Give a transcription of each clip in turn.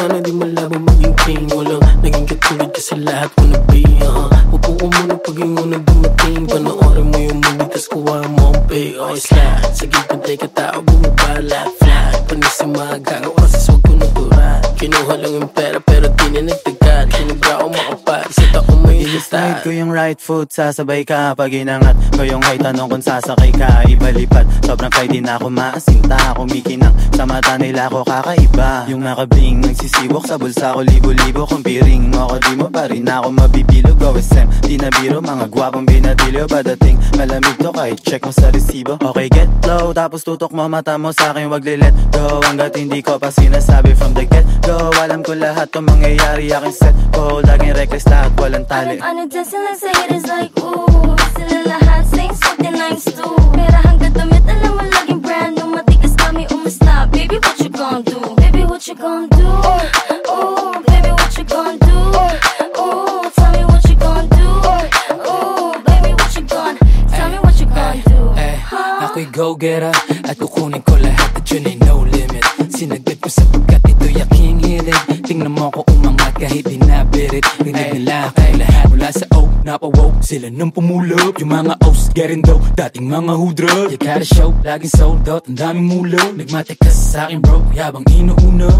sana di malabo maging king Walang naging katulad kasi lahat ko na be uh -huh. Upo ko muna pag yung unang dumating Panoorin mo yung movie tas kuha mo ang pay Okay, slide Sa gilid ka tao bumaba Flat, Panis yung mga gago kasi swag ko natural Kinuha lang yung pera Slide ko yung right foot, sasabay ka Pag inangat. Ko yung height, tanong kung sasakay ka Ibalipad, sobrang fly din ako maasinta Kumikinang sa mata nila ako kakaiba. Yung nakabling, nagsisiwok sa bulsa ko Libo-libo kung piring mo Di mo pa rin ako mabibilog OSM, di na biro Mga gwapong binatilyo. Padating malamig to kahit check mo sa resibo. Okay, get low, tapos tutok mo mata mo sa akin Wag let go, hanggat hindi ko pa sinasabi From the get go, alam ko lahat to mangyayari Aking set ko, laging reckless lahat, walang tali Ano dyan sila sa haters like ooh Sila lahat saying something nice too Pera hanggang damit alam mo laging brand new Matigas kami umasta Baby what you gon' do? Baby what you gon' do? Ooh, baby what you gon' do? Ooh, tell me what you gon' do? Ooh, baby what you gon' Tell me what you gon' do? Huh? ako'y go-getter At kukunin ko lahat umangat kahit di nabirit Rinig nila kay lahat. Mula sa O Napawow sila nang pumulog Yung mga O's getting dough Dating mga hudra. You gotta show Laging sold out Ang daming mulo. Nagmatik ka sa akin bro Yabang inuuna.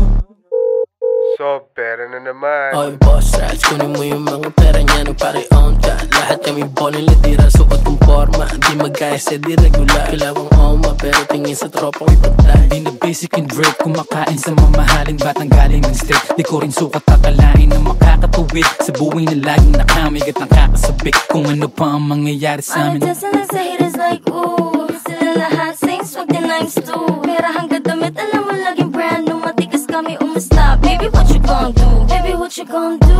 So, pera na naman. Okay, boss rats Kunin mo yung mga pera niya no pare on ka Lahat kami bonin litira Suot forma Di magkaya sa di regular. Kilawang oma Pero tingin sa tropa ko'y patay Di na basic and drip Kumakain sa mamahalin Batang galing ng state Di ko rin sukat akalain na makakatuwid Sa buhay na laging nakamig at nakakasabik. Kung ano pa ang mangyayari sa amin. dyan sila sa haters like ooh Sila lahat saying swag din nice too. Pera hanggang damit alam mo laging brand new. Matigas kami umasta. Baby what you gon' do? Baby what you gon' do?